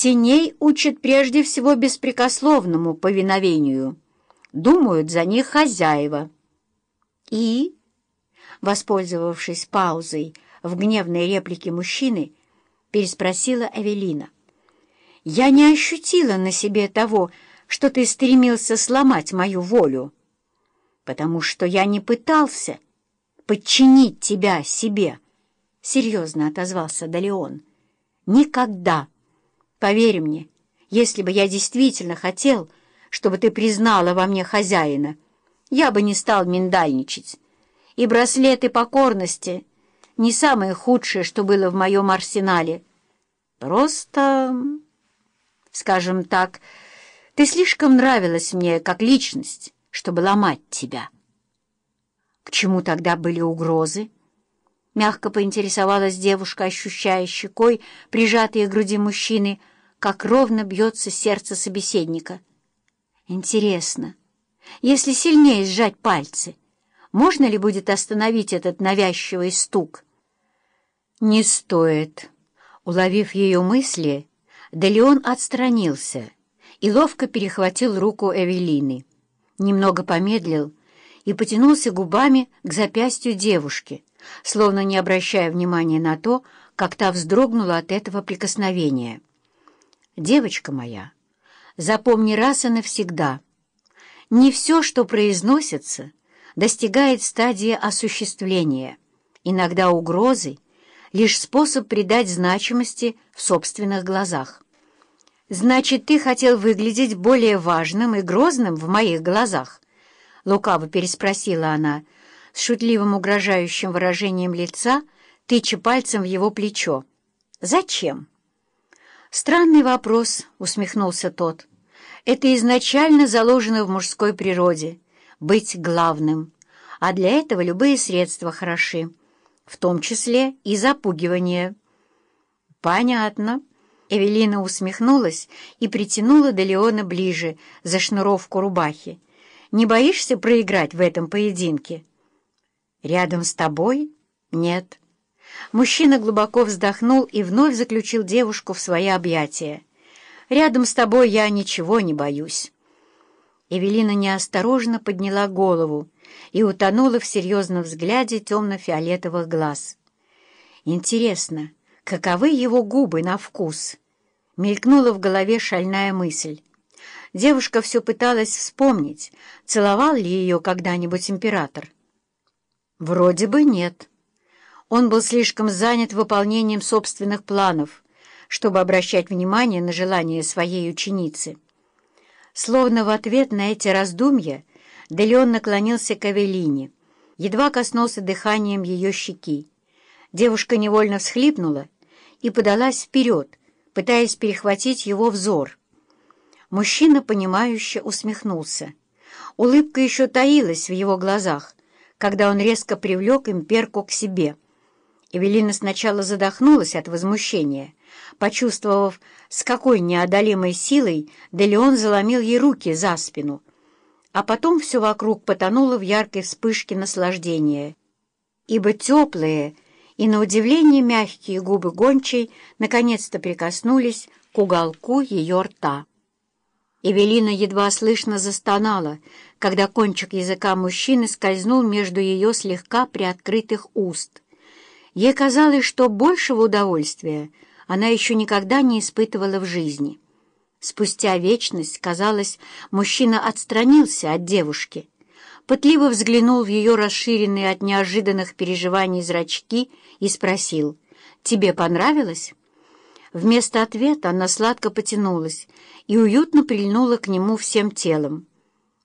Теней учат прежде всего беспрекословному повиновению. Думают за них хозяева. И, воспользовавшись паузой в гневной реплике мужчины, переспросила Эвелина. «Я не ощутила на себе того, что ты стремился сломать мою волю, потому что я не пытался подчинить тебя себе», — серьезно отозвался Далеон. «Никогда». Поверь мне, если бы я действительно хотел, чтобы ты признала во мне хозяина, я бы не стал миндальничать. И браслеты покорности — не самое худшее, что было в моем арсенале. Просто, скажем так, ты слишком нравилась мне как личность, чтобы ломать тебя. К чему тогда были угрозы? Мягко поинтересовалась девушка, ощущая щекой прижатые к груди мужчины — как ровно бьется сердце собеседника. Интересно, если сильнее сжать пальцы, можно ли будет остановить этот навязчивый стук? Не стоит. Уловив ее мысли, Делеон отстранился и ловко перехватил руку Эвелины. Немного помедлил и потянулся губами к запястью девушки, словно не обращая внимания на то, как та вздрогнула от этого прикосновения. Девочка моя, запомни раз и навсегда, не все, что произносится, достигает стадии осуществления. Иногда угрозы — лишь способ придать значимости в собственных глазах. «Значит, ты хотел выглядеть более важным и грозным в моих глазах?» — лукаво переспросила она, с шутливым угрожающим выражением лица, тыча пальцем в его плечо. «Зачем?» «Странный вопрос», — усмехнулся тот. «Это изначально заложено в мужской природе — быть главным, а для этого любые средства хороши, в том числе и запугивание». «Понятно». Эвелина усмехнулась и притянула Делеона ближе за шнуровку рубахи. «Не боишься проиграть в этом поединке?» «Рядом с тобой? Нет». Мужчина глубоко вздохнул и вновь заключил девушку в свои объятия. «Рядом с тобой я ничего не боюсь». Эвелина неосторожно подняла голову и утонула в серьезном взгляде темно-фиолетовых глаз. «Интересно, каковы его губы на вкус?» Мелькнула в голове шальная мысль. Девушка все пыталась вспомнить, целовал ли ее когда-нибудь император. «Вроде бы нет». Он был слишком занят выполнением собственных планов, чтобы обращать внимание на желания своей ученицы. Словно в ответ на эти раздумья Делеон наклонился к Авелине, едва коснулся дыханием ее щеки. Девушка невольно всхлипнула и подалась вперед, пытаясь перехватить его взор. Мужчина, понимающе усмехнулся. Улыбка еще таилась в его глазах, когда он резко привлек имперку к себе — Эвелина сначала задохнулась от возмущения, почувствовав, с какой неодолимой силой Делеон заломил ей руки за спину, а потом все вокруг потонуло в яркой вспышке наслаждения, ибо теплые и, на удивление, мягкие губы гончей наконец-то прикоснулись к уголку ее рта. Эвелина едва слышно застонала, когда кончик языка мужчины скользнул между ее слегка приоткрытых уст — Ей казалось, что большего удовольствия она еще никогда не испытывала в жизни. Спустя вечность, казалось, мужчина отстранился от девушки, пытливо взглянул в ее расширенные от неожиданных переживаний зрачки и спросил, «Тебе понравилось?» Вместо ответа она сладко потянулась и уютно прильнула к нему всем телом.